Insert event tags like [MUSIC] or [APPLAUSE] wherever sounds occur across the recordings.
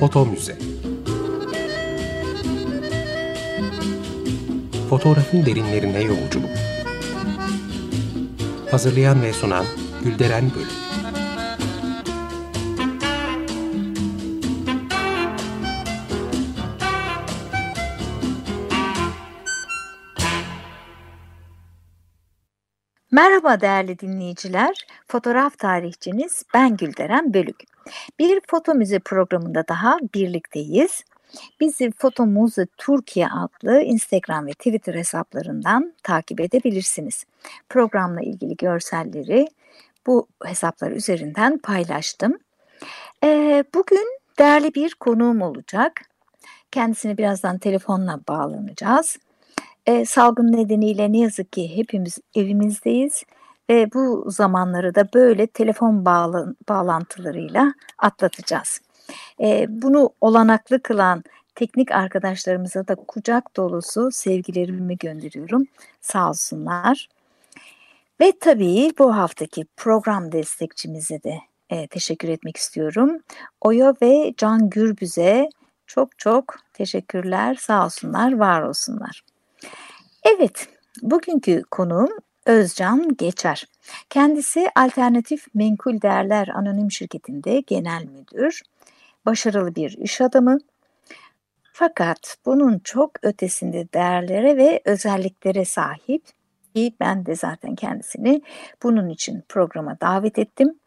Foto Müze Fotoğrafın derinlerine yolculuk. Hazırlayan ve sunan Gülderen Bölüm. Merhaba değerli dinleyiciler. Fotoğraf tarihçiniz ben Gülderen Bölük. Bir foto müze programında daha birlikteyiz. Bizi Foto Müze Türkiye adlı Instagram ve Twitter hesaplarından takip edebilirsiniz. Programla ilgili görselleri bu hesaplar üzerinden paylaştım. Ee, bugün değerli bir konuğum olacak. Kendisine birazdan telefonla bağlanacağız. Ee, salgın nedeniyle ne yazık ki hepimiz evimizdeyiz ve bu zamanları da böyle telefon bağlı, bağlantılarıyla atlatacağız. E, bunu olanaklı kılan teknik arkadaşlarımıza da kucak dolusu sevgilerimi gönderiyorum. Sağ olsunlar. Ve tabii bu haftaki program destekçimize de e, teşekkür etmek istiyorum. Oya ve Can Gürbüz'e çok çok teşekkürler. Sağ olsunlar, var olsunlar. Evet, bugünkü konuğum Özcan Geçer. Kendisi Alternatif Menkul Değerler Anonim Şirketi'nde genel müdür, başarılı bir iş adamı. Fakat bunun çok ötesinde değerlere ve özelliklere sahip ben de zaten kendisini bunun için programa davet ettim.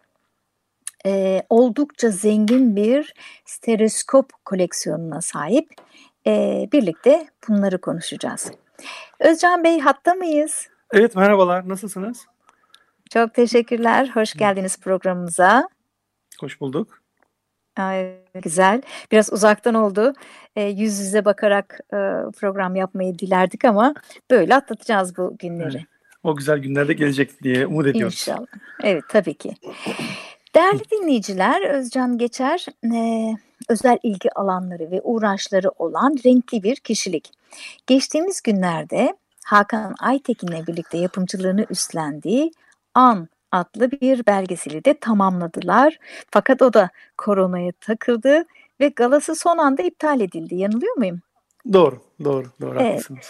Ee, oldukça zengin bir stereoskop koleksiyonuna sahip. Ee, birlikte bunları konuşacağız. Özcan Bey hatta mıyız? Evet merhabalar nasılsınız? Çok teşekkürler. Hoş geldiniz programımıza. Hoş bulduk. Ay, güzel. Biraz uzaktan oldu. E, yüz yüze bakarak e, program yapmayı dilerdik ama böyle atlatacağız bu günleri. Evet. O güzel günlerde gelecek diye umut ediyoruz. İnşallah. Evet tabii ki. Değerli dinleyiciler, Özcan Geçer e, özel ilgi alanları ve uğraşları olan renkli bir kişilik. Geçtiğimiz günlerde Hakan Aytekin'le birlikte yapımcılığını üstlendiği An adlı bir belgeseli de tamamladılar. Fakat o da koronaya takıldı ve galası son anda iptal edildi. Yanılıyor muyum? Doğru, doğru, doğru evet. haklısınız.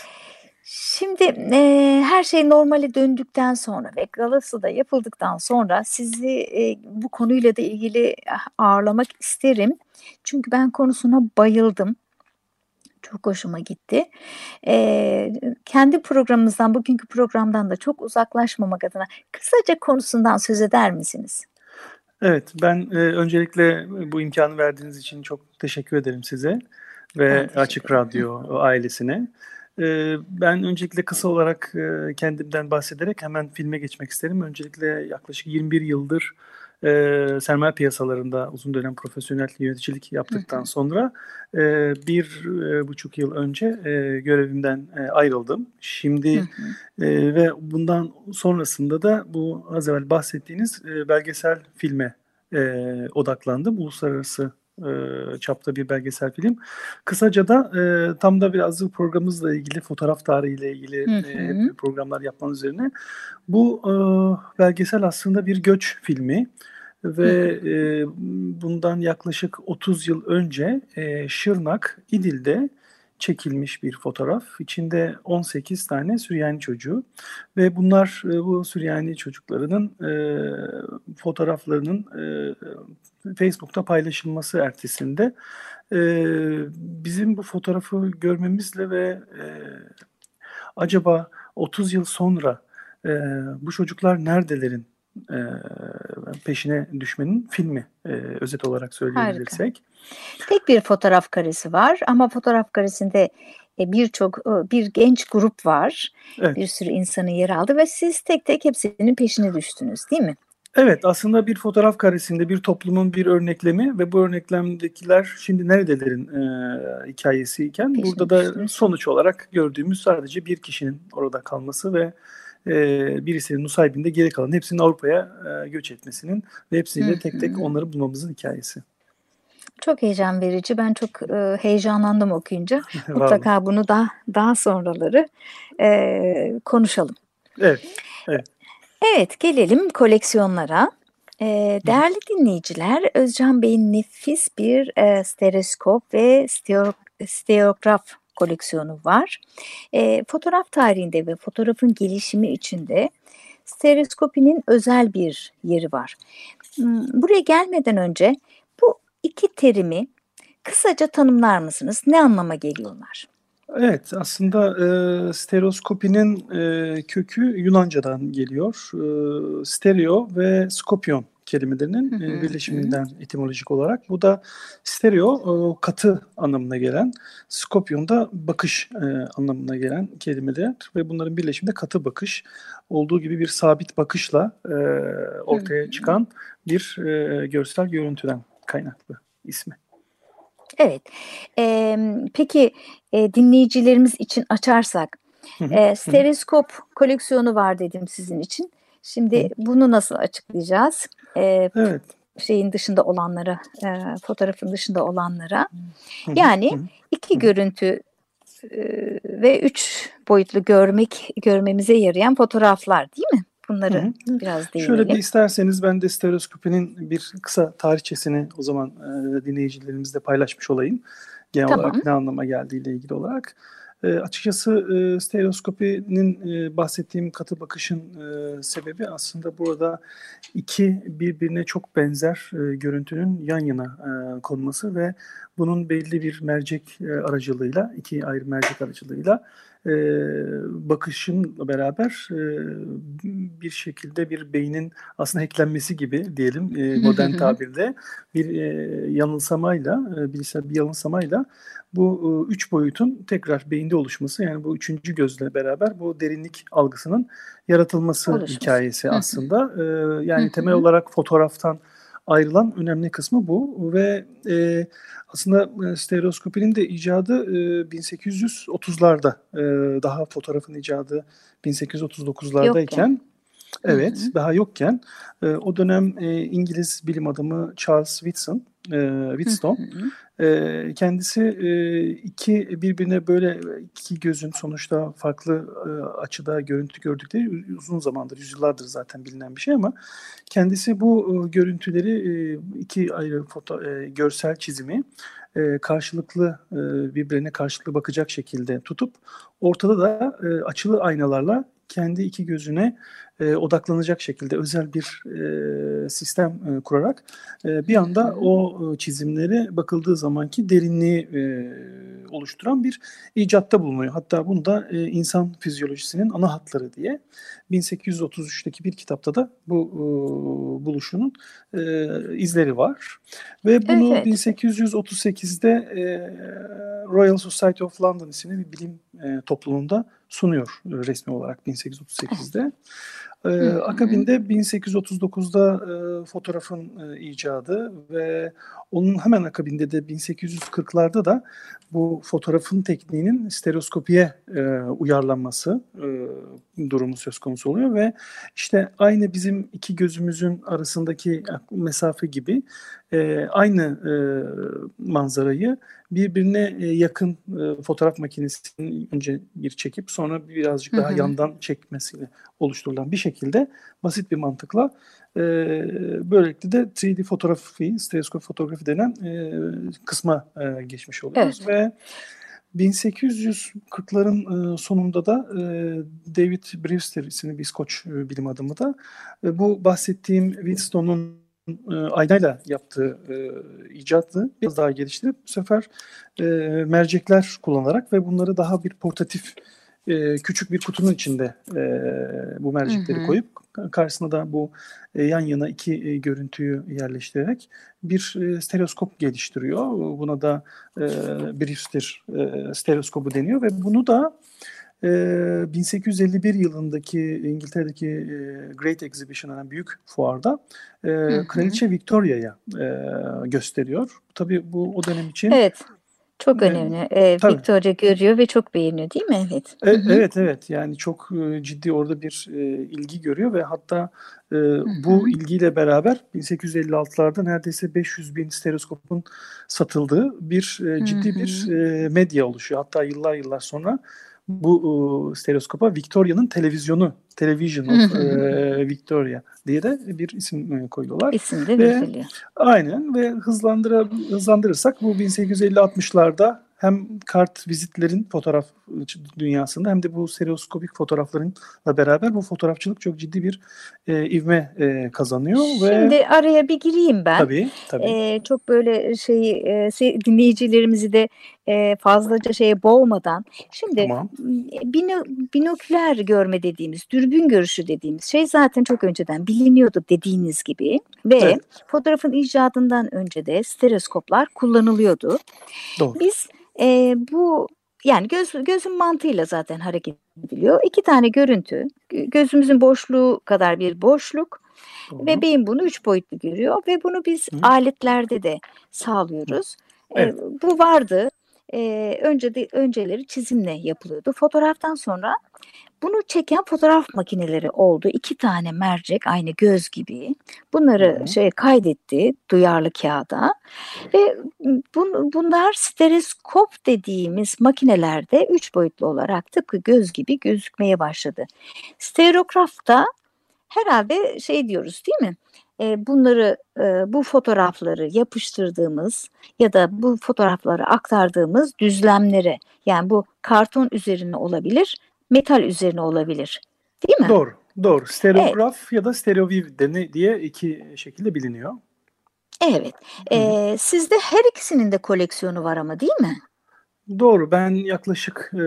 Şimdi e, her şey normale döndükten sonra ve galası da yapıldıktan sonra sizi e, bu konuyla da ilgili ağırlamak isterim. Çünkü ben konusuna bayıldım. Çok hoşuma gitti. Ee, kendi programımızdan, bugünkü programdan da çok uzaklaşmamak adına kısaca konusundan söz eder misiniz? Evet, ben e, öncelikle bu imkanı verdiğiniz için çok teşekkür ederim size ve Açık Radyo ailesine. Ben öncelikle kısa olarak kendimden bahsederek hemen filme geçmek isterim. Öncelikle yaklaşık 21 yıldır e, sermaye piyasalarında uzun dönem profesyonel yöneticilik yaptıktan sonra e, bir e, buçuk yıl önce e, görevimden e, ayrıldım. Şimdi e, ve bundan sonrasında da bu az evvel bahsettiğiniz e, belgesel filme e, odaklandım. Uluslararası e, çapta bir belgesel film. Kısaca da e, tam da biraz programımızla ilgili fotoğraf tarihiyle ilgili hı hı. E, programlar yapman üzerine. Bu e, belgesel aslında bir göç filmi ve e, bundan yaklaşık 30 yıl önce e, Şırnak, İdil'de çekilmiş bir fotoğraf. İçinde 18 tane Süryani çocuğu ve bunlar e, bu Süryani çocuklarının e, fotoğraflarının e, Facebook'ta paylaşılması ertesinde e, bizim bu fotoğrafı görmemizle ve e, acaba 30 yıl sonra e, bu çocuklar neredelerin e, peşine düşmenin filmi e, özet olarak söyleyebilirsek. Harika. Tek bir fotoğraf karesi var ama fotoğraf karesinde e, birçok e, bir genç grup var. Evet. Bir sürü insanı yer aldı ve siz tek tek hepsinin peşine düştünüz değil mi? Evet aslında bir fotoğraf karesinde bir toplumun bir örneklemi ve bu örneklemdekiler şimdi nerelerin e, hikayesiyken Peşin burada da sonuç olarak gördüğümüz sadece bir kişinin orada kalması ve e, birisinin Nusaybin'de geri kalan hepsinin Avrupa'ya e, göç etmesinin ve hepsiyle tek tek onları bulmamızın hikayesi. Çok heyecan verici. Ben çok e, heyecanlandım okuyunca. [LAUGHS] Mutlaka bunu da daha sonraları e, konuşalım. Evet. Evet. Evet, gelelim koleksiyonlara. Ee, değerli dinleyiciler, Özcan Bey'in nefis bir e, stereoskop ve stereo, stereograf koleksiyonu var. E, fotoğraf tarihinde ve fotoğrafın gelişimi içinde stereoskopinin özel bir yeri var. Hmm, buraya gelmeden önce bu iki terimi kısaca tanımlar mısınız? Ne anlama geliyorlar? Evet, aslında e, stereoskopinin e, kökü Yunanca'dan geliyor. E, stereo ve skopyon kelimelerinin hı hı, birleşiminden hı. etimolojik olarak. Bu da stereo katı anlamına gelen, skopyon da bakış anlamına gelen kelimeler ve bunların birleşiminde katı bakış olduğu gibi bir sabit bakışla ortaya çıkan bir görsel görüntüden kaynaklı ismi. Evet. Ee, peki e, dinleyicilerimiz için açarsak, e, stereoskop koleksiyonu var dedim sizin için. Şimdi hı. bunu nasıl açıklayacağız? E, evet. Şeyin dışında olanlara, e, fotoğrafın dışında olanlara. Hı. Yani hı. iki hı. görüntü e, ve üç boyutlu görmek görmemize yarayan fotoğraflar değil mi? Bunları Hı-hı. biraz değinelim. Şöyle bir isterseniz ben de stereoskopinin bir kısa tarihçesini o zaman e, dinleyicilerimizle paylaşmış olayım. Genel tamam. olarak ne anlama geldiğiyle ilgili olarak. E, açıkçası e, stereoskopinin e, bahsettiğim katı bakışın e, sebebi aslında burada iki birbirine çok benzer e, görüntünün yan yana e, konması ve bunun belli bir mercek e, aracılığıyla, iki ayrı mercek aracılığıyla e, bakışın beraber e, bir şekilde bir beynin aslında hacklenmesi gibi diyelim e, modern tabirde bir e, yanılsamayla, e, bilgisayar bir yanılsamayla bu e, üç boyutun tekrar beyinde oluşması yani bu üçüncü gözle beraber bu derinlik algısının yaratılması Oluşması. hikayesi aslında. E, yani temel olarak fotoğraftan ayrılan önemli kısmı bu ve e, aslında e, stereoskopinin de icadı e, 1830'larda e, daha fotoğrafın icadı 1839'lardayken evet hı hı. daha yokken e, o dönem e, İngiliz bilim adamı Charles Whitson e, Whitstone. E, kendisi e, iki birbirine böyle iki gözün sonuçta farklı e, açıda görüntü gördükleri uzun zamandır, yüzyıllardır zaten bilinen bir şey ama kendisi bu e, görüntüleri e, iki ayrı foto, e, görsel çizimi e, karşılıklı e, birbirine karşılıklı bakacak şekilde tutup ortada da e, açılı aynalarla kendi iki gözüne e, odaklanacak şekilde özel bir e, sistem e, kurarak e, bir anda o e, çizimlere bakıldığı zamanki derinliği e, oluşturan bir icatta bulunuyor. Hatta bunu da e, insan fizyolojisinin ana hatları diye 1833'teki bir kitapta da bu e, buluşunun e, izleri var. Ve bunu evet. 1838'de e, Royal Society of London isimli bir bilim e, topluluğunda sunuyor e, resmi olarak 1838'de. Ee, [LAUGHS] akabinde 1839'da e, fotoğrafın e, icadı ve onun hemen akabinde de 1840'larda da bu fotoğrafın tekniğinin stereoskopiye e, uyarlanması e, durumu söz konusu oluyor ve işte aynı bizim iki gözümüzün arasındaki mesafe gibi e, aynı e, manzarayı birbirine e, yakın e, fotoğraf makinesinin önce bir çekip sonra birazcık daha hı hı. yandan çekmesiyle oluşturulan bir şekilde basit bir mantıkla e, böylelikle de 3D fotoğrafı, stereoskop fotoğrafı denen e, kısma e, geçmiş oluyoruz evet. ve 1840'ların e, sonunda da e, David Brewster isimli bir İskoç e, bilim adamı da bu bahsettiğim Wheatstone'un aynayla yaptığı icatı biraz daha geliştirip bu sefer mercekler kullanarak ve bunları daha bir portatif e, küçük bir kutunun içinde e, bu mercekleri hı hı. koyup karşısına da bu e, yan yana iki e, görüntüyü yerleştirerek bir e, stereoskop geliştiriyor. Buna da e, Brewster e, stereoskobu deniyor ve bunu da e, 1851 yılındaki İngiltere'deki e, Great Exhibition denen büyük fuarda e, hı hı. Kraliçe Victoria'ya e, gösteriyor. Tabii bu o dönem için evet. Çok önemli. Ee, Victoria görüyor ve çok beğeniyor değil mi? Evet. E, evet evet yani çok e, ciddi orada bir e, ilgi görüyor ve hatta e, bu ilgiyle beraber 1856'larda neredeyse 500 bin stereoskopun satıldığı bir e, ciddi bir e, medya oluşuyor. Hatta yıllar yıllar sonra bu e, stereoskopa Victoria'nın televizyonu, Television of e, Victoria diye de bir isim e, koyuyorlar. İsim de veriliyor. Aynen ve hızlandıra, hızlandırırsak bu 1850-60'larda hem kart vizitlerin fotoğraf dünyasında hem de bu stereoskopik fotoğraflarınla beraber bu fotoğrafçılık çok ciddi bir e, ivme e, kazanıyor. Şimdi ve... araya bir gireyim ben. Tabii tabii. E, çok böyle şey e, dinleyicilerimizi de e, fazlaca şeye boğmadan. Şimdi tamam. bino, binoküler görme dediğimiz, dürbün görüşü dediğimiz şey zaten çok önceden biliniyordu dediğiniz gibi. Ve evet. fotoğrafın icadından önce de stereoskoplar kullanılıyordu. Doğru. Biz e, bu yani göz, gözün mantığıyla zaten hareket ediliyor. İki tane görüntü, gözümüzün boşluğu kadar bir boşluk Doğru. ve beyin bunu üç boyutlu görüyor ve bunu biz Hı. aletlerde de sağlıyoruz. Evet. E, bu vardı. E, önce de önceleri çizimle yapılıyordu. Fotoğraftan sonra bunu çeken fotoğraf makineleri oldu. İki tane mercek aynı göz gibi. Bunları Hı. şey kaydetti duyarlı kağıda. Ve bun, bunlar stereoskop dediğimiz makinelerde üç boyutlu olarak tıpkı göz gibi gözükmeye başladı. Stereografta herhalde şey diyoruz değil mi? Bunları bu fotoğrafları yapıştırdığımız ya da bu fotoğrafları aktardığımız düzlemlere yani bu karton üzerine olabilir metal üzerine olabilir. Değil mi? Doğru. Doğru. Stereograf evet. ya da stereoviv diye iki şekilde biliniyor. Evet. Ee, sizde her ikisinin de koleksiyonu var ama değil mi? Doğru. Ben yaklaşık e,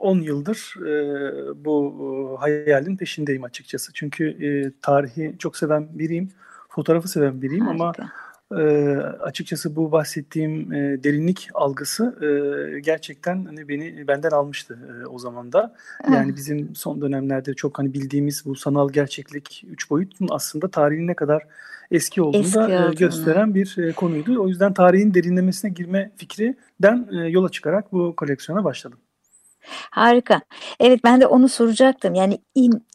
10 yıldır e, bu e, hayalin peşindeyim açıkçası. Çünkü e, tarihi çok seven biriyim. Fotoğrafı seven biriyim Harika. ama e, açıkçası bu bahsettiğim e, derinlik algısı e, gerçekten hani beni benden almıştı e, o zaman da. Yani bizim son dönemlerde çok hani bildiğimiz bu sanal gerçeklik üç boyutun aslında tarihin ne kadar eski olduğunu eski da e, gösteren bir e, konuydu. O yüzden tarihin derinlemesine girme fikrinden e, yola çıkarak bu koleksiyona başladım. Harika. Evet ben de onu soracaktım. Yani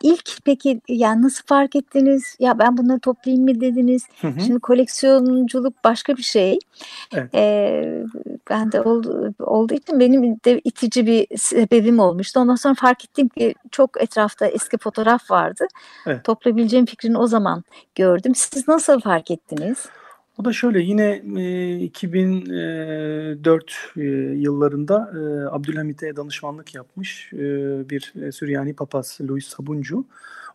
ilk peki yani nasıl fark ettiniz? Ya ben bunları toplayayım mı dediniz? Hı hı. Şimdi koleksiyonculuk başka bir şey. Evet. Ee, ben de oldu, olduğu için benim de itici bir sebebim olmuştu. Ondan sonra fark ettim ki çok etrafta eski fotoğraf vardı. Evet. Toplayabileceğim fikrini o zaman gördüm. Siz nasıl fark ettiniz? O da şöyle yine e, 2004 e, yıllarında e, Abdülhamit'e danışmanlık yapmış e, bir e, Süryani papaz Louis Sabuncu.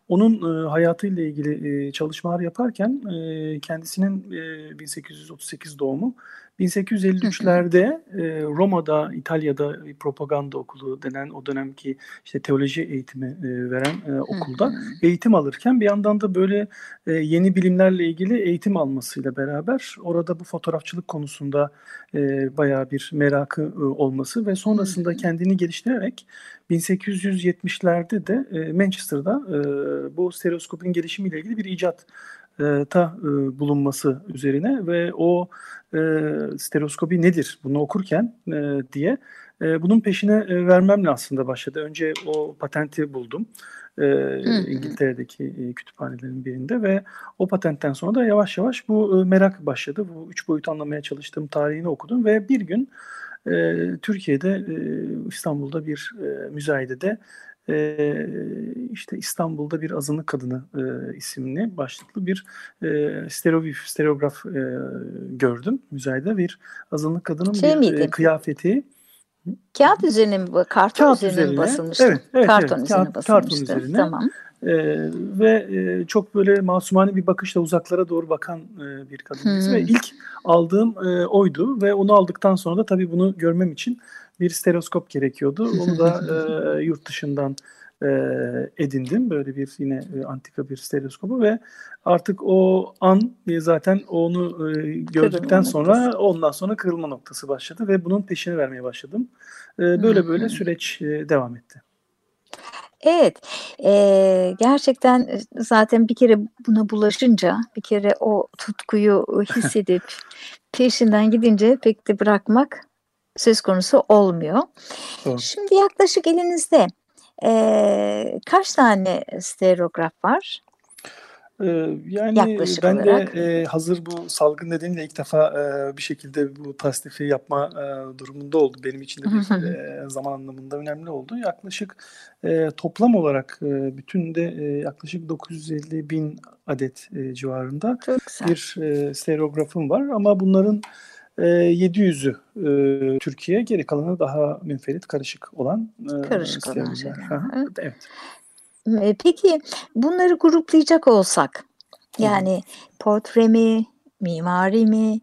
Onun e, hayatıyla ilgili e, çalışmalar yaparken e, kendisinin e, 1838 doğumu 1853'lerde e, Roma'da, İtalya'da bir propaganda okulu denen o dönemki işte teoloji eğitimi e, veren e, okulda eğitim alırken bir yandan da böyle e, yeni bilimlerle ilgili eğitim almasıyla beraber orada bu fotoğrafçılık konusunda e, bayağı bir merakı e, olması ve sonrasında kendini geliştirerek 1870'lerde de e, Manchester'da e, bu stereoskopun gelişimiyle ilgili bir icat ta e, bulunması üzerine ve o e, stereoskopi nedir bunu okurken e, diye e, bunun peşine e, vermemle aslında başladı. Önce o patenti buldum e, İngiltere'deki e, kütüphanelerin birinde ve o patentten sonra da yavaş yavaş bu e, merak başladı. Bu üç boyut anlamaya çalıştığım tarihini okudum ve bir gün e, Türkiye'de e, İstanbul'da bir e, müzayedede e, işte İstanbul'da bir azınlık kadını e, isimli başlıklı bir e, stereograf, stereograf e, gördüm müzayede bir azınlık kadının şey bir e, kıyafeti. Kağıt üzerine mi, karton Kağıt üzerine, üzerine mi basılmıştı? Evet, evet, karton evet, üzerine kağıt, basılmıştı. Karton üzerine. Tamam. E, ve e, çok böyle masumane bir bakışla uzaklara doğru bakan e, bir kadın. Hmm. Ve ilk aldığım e, oydu ve onu aldıktan sonra da tabii bunu görmem için bir stereoskop gerekiyordu. Onu da [LAUGHS] e, yurt dışından e, edindim. Böyle bir yine e, antika bir stereoskopu ve artık o an e, zaten onu e, gördükten kırılma sonra noktası. ondan sonra kırılma noktası başladı ve bunun peşini vermeye başladım. E, böyle böyle süreç e, devam etti. Evet, e, gerçekten zaten bir kere buna bulaşınca, bir kere o tutkuyu hissedip [LAUGHS] peşinden gidince pek de bırakmak söz konusu olmuyor. Doğru. Şimdi yaklaşık elinizde e, kaç tane stereograf var? Yani Yaklaşık ben olarak. de e, hazır bu salgın nedeniyle ilk defa e, bir şekilde bu tasnifi yapma e, durumunda oldu. Benim için de bir e, zaman anlamında önemli oldu. Yaklaşık e, toplam olarak e, bütün de e, yaklaşık 950 bin adet e, civarında bir e, stereografım var. Ama bunların e, 700'ü e, Türkiye, geri kalanı daha münferit, karışık olan e, karışık olan şeyler. evet. evet. Peki bunları gruplayacak olsak yani Hı. portre mi, mimari mi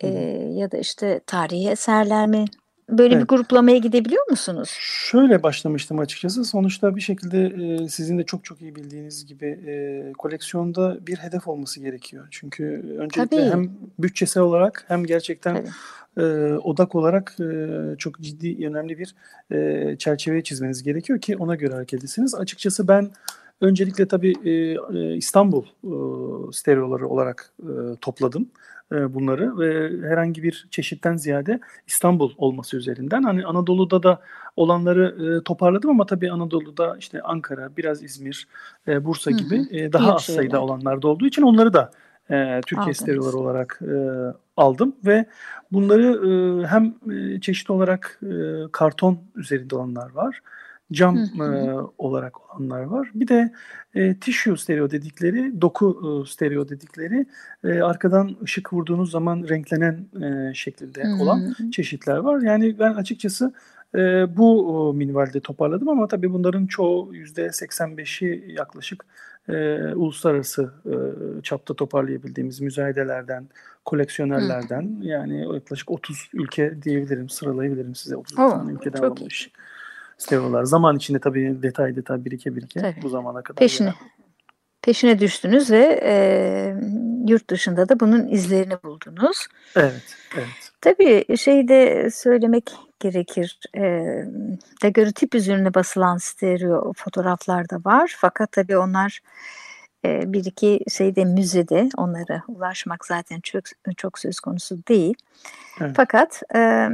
e, ya da işte tarihi eserler mi? Böyle evet. bir gruplamaya gidebiliyor musunuz? Şöyle başlamıştım açıkçası. Sonuçta bir şekilde e, sizin de çok çok iyi bildiğiniz gibi e, koleksiyonda bir hedef olması gerekiyor. Çünkü öncelikle Tabii. hem bütçesel olarak hem gerçekten e, odak olarak e, çok ciddi önemli bir e, çerçeve çizmeniz gerekiyor ki ona göre hareket edesiniz. Açıkçası ben öncelikle tabii e, e, İstanbul e, stereoları olarak e, topladım e, bunları ve herhangi bir çeşitten ziyade İstanbul olması üzerinden. Hani Anadolu'da da olanları e, toparladım ama tabii Anadolu'da işte Ankara, biraz İzmir, e, Bursa hı hı. gibi e, daha az sayıda olanlar da olduğu için onları da e, Türkiye stereoları olarak e, aldım ve bunları e, hem e, çeşitli olarak e, karton üzerinde olanlar var cam. E, olarak olanlar var. Bir de e, tissue stereo dedikleri, doku e, stereo dedikleri e, arkadan ışık vurduğunuz zaman renklenen e, hı. olan çeşitler var. Yani ben açıkçası e, bu minvalde toparladım ama tabii bunların çoğu %85'i yaklaşık e, uluslararası e, çapta toparlayabildiğimiz müzayedelerden, koleksiyonerlerden hı. yani yaklaşık 30 ülke diyebilirim, sıralayabilirim size 30 Oo, tane ülkeden alınmış. Iyi stereolar. Zaman içinde tabii detay detay birike birike tabii. bu zamana kadar. Peşine. Peşine düştünüz ve e, yurt dışında da bunun izlerini buldunuz. Evet, evet. Tabii şey de söylemek gerekir. E, daguerreotip üzerine basılan stereo fotoğraflar da var. Fakat tabii onlar e, bir iki şeyde müzede onlara ulaşmak zaten çok çok söz konusu değil. Evet. Fakat e,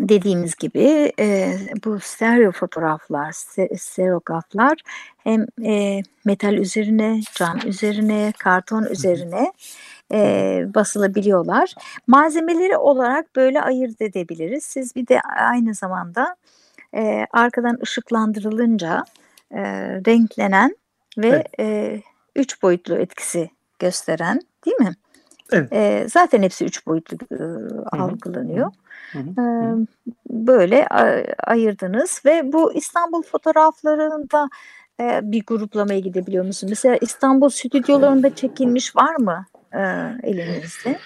dediğimiz gibi e, bu stereo fotoğraflar, stereograflar hem e, metal üzerine, cam üzerine, karton üzerine e, basılabiliyorlar. Malzemeleri olarak böyle ayırt edebiliriz. Siz bir de aynı zamanda e, arkadan ışıklandırılınca e, renklenen ve evet. e, üç boyutlu etkisi gösteren değil mi? Evet. E, zaten hepsi üç boyutlu e, algılanıyor. Hı hı. E, böyle ayırdınız ve bu İstanbul fotoğraflarında e, bir gruplamaya gidebiliyor musun? Mesela İstanbul stüdyolarında çekilmiş var mı e, elinizde?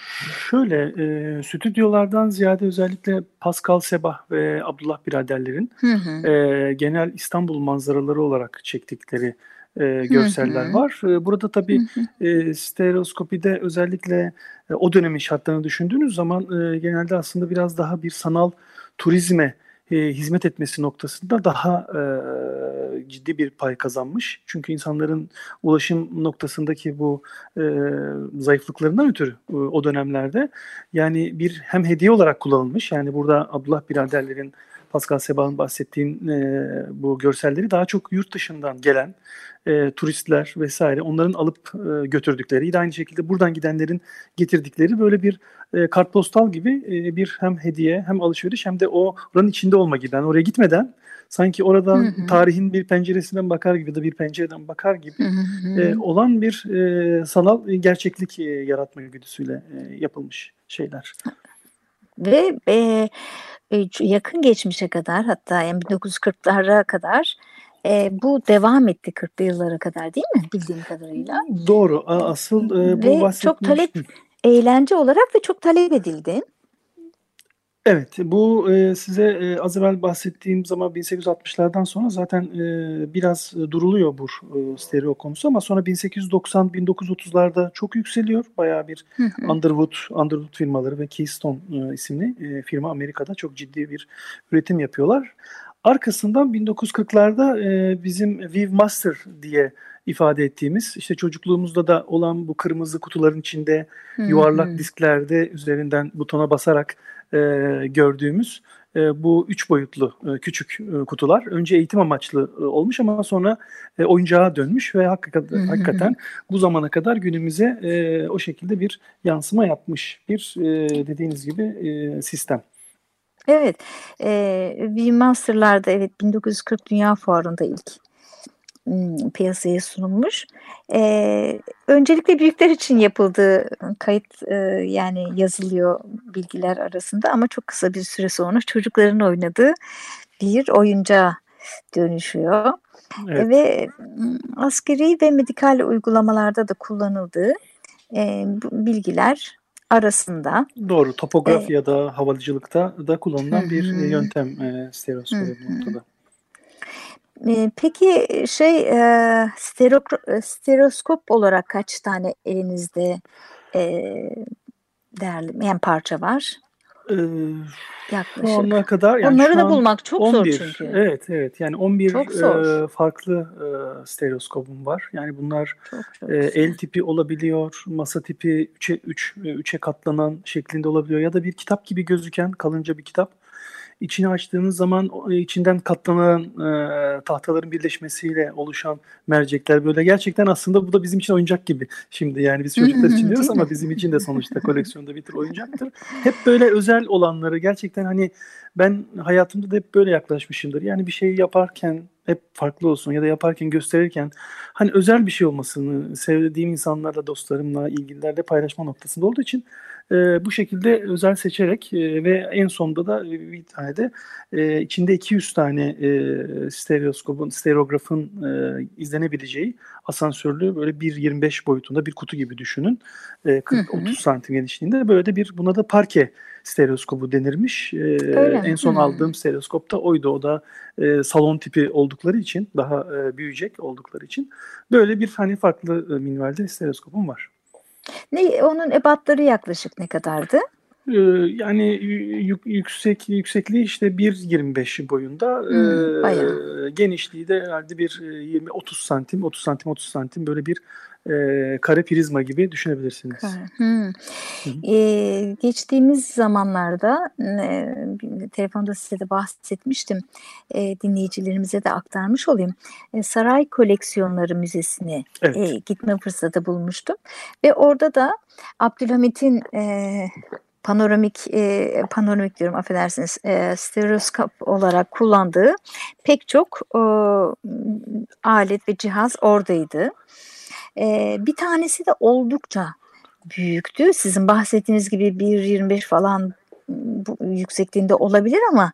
Şöyle, e, stüdyolardan ziyade özellikle Pascal Sebah ve Abdullah biraderlerin hı hı. E, genel İstanbul manzaraları olarak çektikleri e, görseller hı hı. var. E, burada tabii hı. E, stereoskopide özellikle e, o dönemin şartlarını düşündüğünüz zaman e, genelde aslında biraz daha bir sanal turizme e, hizmet etmesi noktasında daha e, ciddi bir pay kazanmış. Çünkü insanların ulaşım noktasındaki bu e, zayıflıklarından ötürü e, o dönemlerde yani bir hem hediye olarak kullanılmış. Yani burada Abdullah biraderlerin Pascal Sebah'ın bahsettiğin e, bu görselleri daha çok yurt dışından gelen e, turistler vesaire onların alıp e, götürdükleri yine aynı şekilde buradan gidenlerin getirdikleri böyle bir e, kartpostal gibi e, bir hem hediye hem alışveriş hem de o oranın içinde olma gibi. Yani oraya gitmeden sanki oradan hı hı. tarihin bir penceresinden bakar gibi de bir pencereden bakar gibi hı hı. E, olan bir e, sanal gerçeklik e, yaratma güdüsüyle e, yapılmış şeyler. Ve e, yakın geçmişe kadar hatta yani 1940'lara kadar e, bu devam etti 40'lı yıllara kadar değil mi bildiğim kadarıyla? Doğru. Asıl e, bu ve çok talep eğlence olarak ve çok talep edildi. Evet, bu e, size e, az evvel bahsettiğim zaman 1860'lardan sonra zaten e, biraz duruluyor bu e, stereo konusu ama sonra 1890-1930'larda çok yükseliyor. Bayağı bir Underwood, Underwood firmaları ve Keystone e, isimli e, firma Amerika'da çok ciddi bir üretim yapıyorlar. Arkasından 1940'larda e, bizim Viv Master diye ifade ettiğimiz işte çocukluğumuzda da olan bu kırmızı kutuların içinde yuvarlak disklerde üzerinden butona basarak e, gördüğümüz e, bu üç boyutlu e, küçük e, kutular önce eğitim amaçlı e, olmuş ama sonra e, oyuncağa dönmüş ve hakikaten, hakikaten bu zamana kadar günümüze e, o şekilde bir yansıma yapmış bir e, dediğiniz gibi e, sistem. Evet, e, Master'larda evet 1940 Dünya Fuarı'nda ilk piyasaya sunulmuş. E, öncelikle büyükler için yapıldığı kayıt e, yani yazılıyor bilgiler arasında ama çok kısa bir süre sonra çocukların oynadığı bir oyuncağa dönüşüyor. Evet. Ve askeri ve medikal uygulamalarda da kullanıldığı e, bilgiler arasında. Doğru. Topografi ya da havacılıkta da kullanılan bir yöntem e, stereoskop noktada. Peki şey e, stereo, stereoskop olarak kaç tane elinizde e, değerli yani parça var? Ee, Yaklaşık. Şu ana kadar yani Onları da bulmak çok 11, zor çünkü. Evet evet yani 11 e, farklı e, stereoskopum var. Yani bunlar çok, çok e, el tipi olabiliyor, masa tipi 3'e 3 3'e katlanan şeklinde olabiliyor ya da bir kitap gibi gözüken kalınca bir kitap içini açtığınız zaman içinden katlanan e, tahtaların birleşmesiyle oluşan mercekler böyle gerçekten aslında bu da bizim için oyuncak gibi. Şimdi yani biz çocuklar için diyoruz ama bizim için de sonuçta [LAUGHS] koleksiyonda bir tür oyuncaktır. Hep böyle özel olanları gerçekten hani ben hayatımda da hep böyle yaklaşmışımdır. Yani bir şeyi yaparken hep farklı olsun ya da yaparken gösterirken hani özel bir şey olmasını sevdiğim insanlarla, dostlarımla, ilgililerle paylaşma noktasında olduğu için e, bu şekilde özel seçerek e, ve en sonunda da bir tane de e, içinde 200 tane e, stereoskopun, stereografın e, izlenebileceği asansörlü böyle 1.25 boyutunda bir kutu gibi düşünün. E, 40-30 santim genişliğinde böyle de bir buna da parke stereoskopu denirmiş. E, en son hmm. aldığım stereoskop da oydu. O da e, salon tipi oldukları için daha e, büyüyecek oldukları için böyle bir hani farklı e, minvalde stereoskopum var. Ne onun ebatları yaklaşık ne kadardı? Ee, yani yüksek yüksekliği işte 1.25 boyunda. Hmm, ee, genişliği de herhalde bir 20 30 santim, 30 santim, 30 santim böyle bir e, kare prizma gibi düşünebilirsiniz. Hmm. Ee, geçtiğimiz zamanlarda e, telefonda size de bahsetmiştim. E, dinleyicilerimize de aktarmış olayım. E, Saray Koleksiyonları Müzesi'ne evet. e, gitme fırsatı bulmuştum. Ve orada da Abdülhamit'in e, panoramik e, panoramik diyorum affedersiniz e, stereoskop olarak kullandığı pek çok e, alet ve cihaz oradaydı. E, bir tanesi de oldukça büyüktü. Sizin bahsettiğiniz gibi 1.25 falan bu yüksekliğinde olabilir ama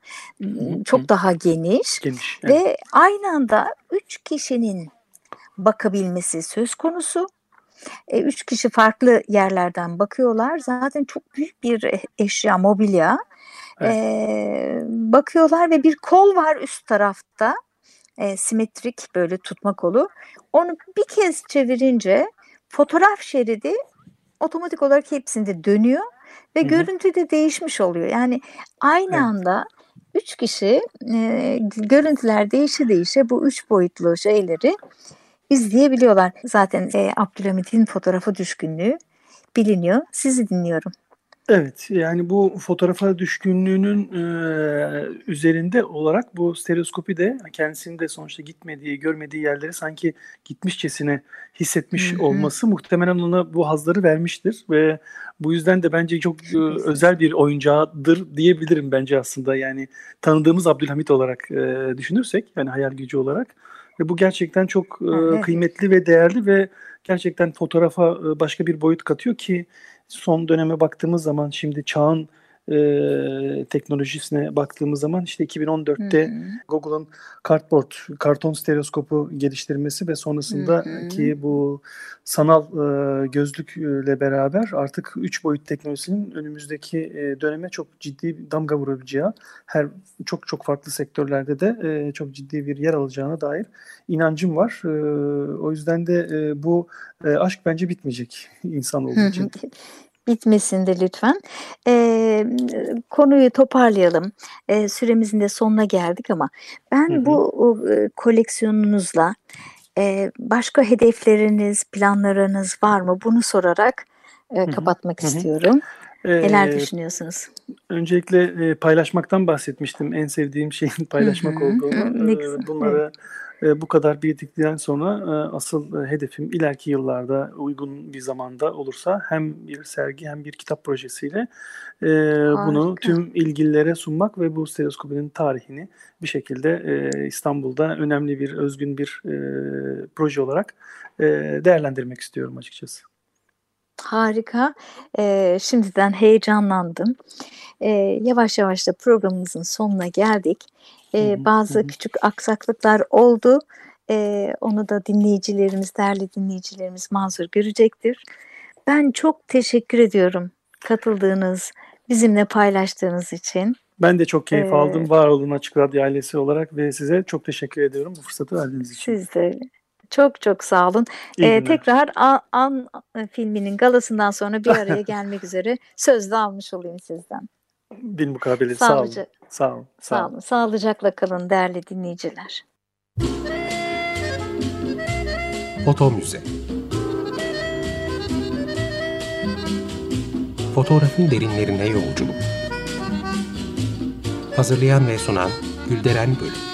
çok daha geniş, geniş evet. ve aynı anda üç kişinin bakabilmesi söz konusu. E, üç kişi farklı yerlerden bakıyorlar. Zaten çok büyük bir e, eşya, mobilya. Evet. E, bakıyorlar ve bir kol var üst tarafta. E, simetrik böyle tutma kolu. Onu bir kez çevirince fotoğraf şeridi otomatik olarak hepsinde dönüyor ve Hı-hı. görüntü de değişmiş oluyor. Yani aynı evet. anda üç kişi e, görüntüler değişe değişe bu üç boyutlu şeyleri izleyebiliyorlar. Zaten e, Abdülhamit'in fotoğrafı düşkünlüğü biliniyor. Sizi dinliyorum. Evet yani bu fotoğrafa düşkünlüğünün e, üzerinde olarak bu stereoskopi de kendisinin de sonuçta gitmediği, görmediği yerlere sanki gitmişçesine hissetmiş Hı-hı. olması muhtemelen ona bu hazları vermiştir ve bu yüzden de bence çok e, özel bir oyuncağıdır diyebilirim bence aslında. Yani tanıdığımız Abdülhamit olarak e, düşünürsek yani hayal gücü olarak. Ve bu gerçekten çok e, kıymetli ve değerli ve gerçekten fotoğrafa e, başka bir boyut katıyor ki son döneme baktığımız zaman şimdi çağın e, teknolojisine baktığımız zaman işte 2014'te hı hı. Google'ın Cardboard, karton stereoskopu geliştirmesi ve sonrasında hı hı. ki bu sanal e, gözlükle beraber artık 3 boyut teknolojisinin önümüzdeki e, döneme çok ciddi damga vurabileceği, her çok çok farklı sektörlerde de e, çok ciddi bir yer alacağına dair inancım var. E, o yüzden de e, bu e, aşk bence bitmeyecek [LAUGHS] insan olduğu için. bitmesin de lütfen. E, konuyu toparlayalım. E, süremizin de sonuna geldik ama ben hı hı. bu e, koleksiyonunuzla e, başka hedefleriniz, planlarınız var mı? Bunu sorarak e, kapatmak hı hı. istiyorum. Neler ee, düşünüyorsunuz? Öncelikle e, paylaşmaktan bahsetmiştim. En sevdiğim şeyin [LAUGHS] paylaşmak olduğunu. Hı, Bunları evet e, bu kadar biriktikten sonra e, asıl e, hedefim ileriki yıllarda uygun bir zamanda olursa hem bir sergi hem bir kitap projesiyle e, bunu tüm ilgililere sunmak ve bu stereoskopinin tarihini bir şekilde e, İstanbul'da önemli bir özgün bir e, proje olarak e, değerlendirmek istiyorum açıkçası. Harika. Ee, şimdiden heyecanlandım. Ee, yavaş yavaş da programımızın sonuna geldik. Ee, bazı küçük aksaklıklar oldu. Ee, onu da dinleyicilerimiz, değerli dinleyicilerimiz mazur görecektir. Ben çok teşekkür ediyorum katıldığınız, bizimle paylaştığınız için. Ben de çok keyif ee, aldım. Var olun Açık Radyo ailesi olarak ve size çok teşekkür ediyorum bu fırsatı verdiğiniz için. Siz de çok çok sağ olun. Ee, tekrar An, An filminin galasından sonra bir araya [LAUGHS] gelmek üzere sözde almış olayım sizden. Bil mukabele sağ olun. Sağ olun. Sağ, sağ olun. Sağlıcakla kalın değerli dinleyiciler. Foto Müze Fotoğrafın derinlerine yolculuk Hazırlayan ve sunan Gülderen Bölüm